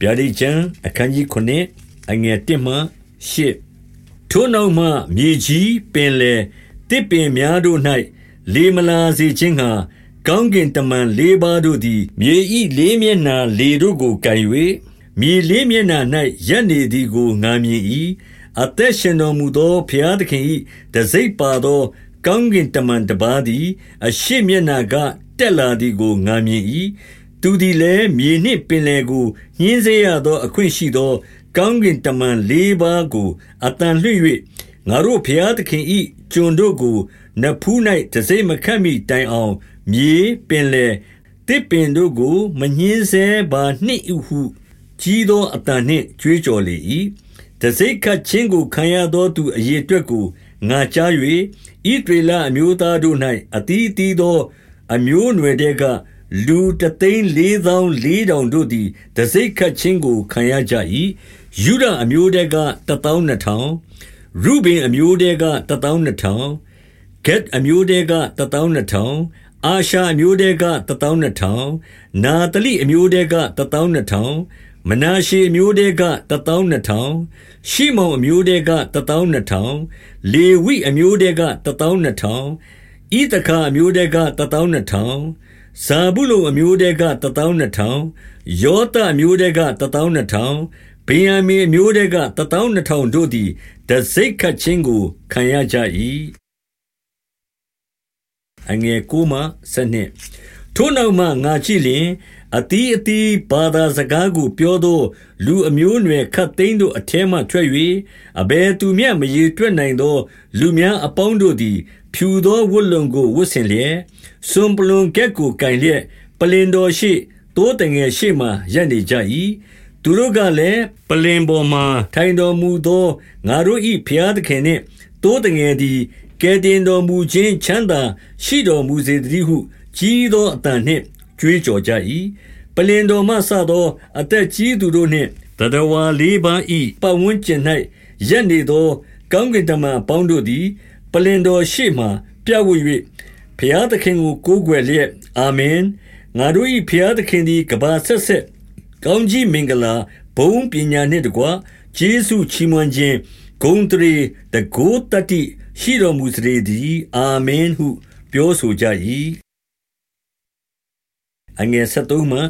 ဗျာဒိတ်ကျမ်းအခန်းကြီး9အငယ်1မှ8ထိုနောက်မှမြေကြီးပင်လေတစ်ပင်များတို့၌လေမလာစေခြင်းဟာကောင်းကင်တမန်လေးပါးတို့သည်မြေဤလေးမျက်နှာလေတို့ကိုကင်၍မြေလေးမျက်နှာ၌ရပ်နေသည်ကိုငာမြင်၏အသက်ရှင်တော်မူသောဘုရားသခင်၏တစိ့ပါသော ကောင်းကင်တမန်တပါးသည် အရှိမျက်နှာကတက်လာသည်ကိုငာမြင်၏ သူသည်လည်း မြေနှင့်ပင်လယ်ကို ညှင်းဆဲရသော အခွင့်ရှိသော ကောင်းကင်တမန်လေးပါးကိုအတန်လွှင့်၍ငါတို့ဘုရားသခင်၏ကျွန်တို့ကို နဖူး၌တစိမ့်မခတ်မိတိုင်အောင် မြေ ပင်လေတစ်ပင်တို့ကို မညှင်းဆဲပါနှင့်ဟု ကြီးသောအတန်နှင့် ကြွေးကြော်လေ၏တစိခတ်ချင်းကို ခံရသောသူအရေအတွက်ကို ငါကြား၍ဣဒေလအမျိုးသားတို့၌အတီးတီးသော အမျိုးအနွယ်တဲက လူတသိန်းလေးသောင်းလေးတောင်တို့သည်တစိ့ခတ်ခြင်းကိုခံရကြ၏ယုဒအမျိုးတဲကတသောင်းနှစ်ထောင်ရုဘင်အမျိုးတဲကတသောင်းနှစ်ထောင်ဂက်အမျိုးတဲကတသောင်းနှစ်ထောင်အာရှာအမျိုးတဲကတသောင်းနှစ်ထောင်နာတလိအမျိုးတဲကတသောင်းနှစ်ထောင်မနာရှေအမျိုးတဲကတသောင်းနှစ်ထောင်ရှိမောင်အမျိုးတဲကတသောင်းနှစ်ထောင်လေဝိအမျိုးတဲကတသောင်းနှစ်ထောင်ဣသခာအမျိုးတဲကတသောင်းနှစ်ထောင် ဇာဗုလုန်အမျိုးတဲကတသောင်းနှစ်ထောင် ယောသအမျိုးတဲကတသောင်းနှစ်ထောင် ဗင်ယမင်အမျိုးတဲက တသောင်းနှစ်ထောင်တို့သည်တစိ့ခတ်ခြင်းကို ခံရကြ၏အငယ်9မှ12 ထိုနောက်မှငါကြည့်လျင်အတီးအတီးဘာသာစကားကို ပြောသော လူအမျိုးအနွယ်ခတ်သိမ်းတို့အထဲမှထွက်၍အဘယ်သူမျှ မရေတွက်နိုင်သော လူများအပေါင်းတို့သည် ဖြူသောဝတ်လုံကို ဝတ်ဆင်လျက် စွန်ပလွန်ကက်ကိုကင်လျက်ပလင်တော်ရှိတိုးတငယ်ရှိမှရပ်နေကြ၏သူတို့ကလည်း ပလင်ပေါ်မှထိုင်တော်မူသော ငါတို့၏ဖျားသခင်နှင့်တိုးတငယ်သည် ကဲတင်တော်မူခြင်းချမ်းသာရှိတော်မူစေတည်းဟု ကြီးသောအတန်နှင့်ကြွေးကြော်ကြ၏ပလင်တော်မှဆသော အသက်ကြီးသူတို့နှင့်တတဝါလေးပါးဤပတ်ဝန်းကျင်၌ရက်နေသော ကောင်းကင်တမန်ပေါင်းတို့သည် ပလင်တော်ရှေ့မှပြဝ၍ဖျားသခင်ကိုကိုးကွယ်လျက်အာမင်ငါတို့၏ဖျားသခင်သည်ကဘာဆက်ဆက်ကောင်းကြီးမင်္ဂလာဘုံပညာနှင့်တကွကျေးဇူးချီးမွမ်းခြင်းဂုဏ်တရေတကိုးတတိ ရှိတော်မူစေတည်းအာမင်ဟု ပြောဆိုကြ၏အငယ်73မှ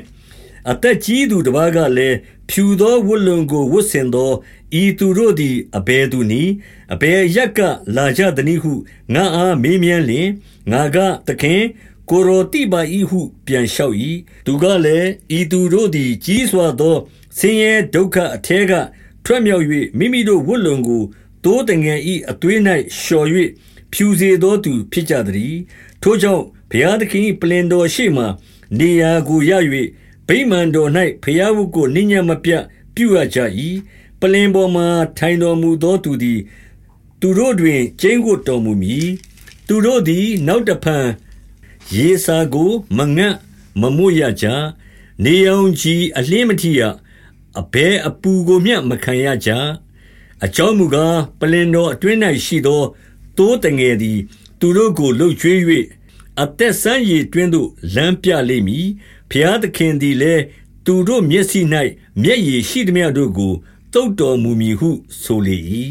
79အသက်ကြီးသူတစ်ပါးကလည်းဖြူသောဝတ်လုံကိုဝတ်ဆင်သောဤသူတို့သည်အဘယ်သူနည်းအဘယ်ရက်ကလာကြသနည်းဟုငါအားမေးမြန်းလျင်ငါကသခင်ကိုရောတိပါဤဟု ပြန်လျှောက်၏သူကလည်းဤသူတို့သည် ကြီးစွာသောဆင်းရဲဒုက္ခအထဲကထွက်မြောက်၍မိမိတို့ဝတ်လုံကို တိုးတငယ်ဤအသွေး၌လျှော်၍ဖြူစေသောသူဖြစ်ကြသည်ထိုကြောင့်ဘုရားသခင်ပလင်တော်ရှိမှနေရာကိုရ၍ဗိမာန်တော်၌ဘုရားဝုကိုနိညာမပြတ်ပြုရကြ၏ပလင်ပေါ်မှထိုင်တော်မူသောသူသည် သူတို့တွင်ကျင်းကိုတော်မူမည်သူတို့သည် နောက်တဖန်ရေစာကိုမငတ်မမွရကြနေအောင်ကြီးအလင်းမထီရအဘဲအပူကိုမျှမခံရကြ အကြောင်းမူကားပလင်တော်အတွင်း၌ရှိသောတိုးတငယ်သည် သူတို့ကိုလှုပ်ကြွေး၍အသက်ဆန်းရည်တွင်သို့ လမ်းပြလိမ့်မည်ဖျားသခင်သည်လည်း သူတို့မျက်စိ၌မျက်ရည်ရှိသည်များတို့ကိုတုတ်တော်မူမည်ဟု ဆိုလေ၏